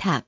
탑.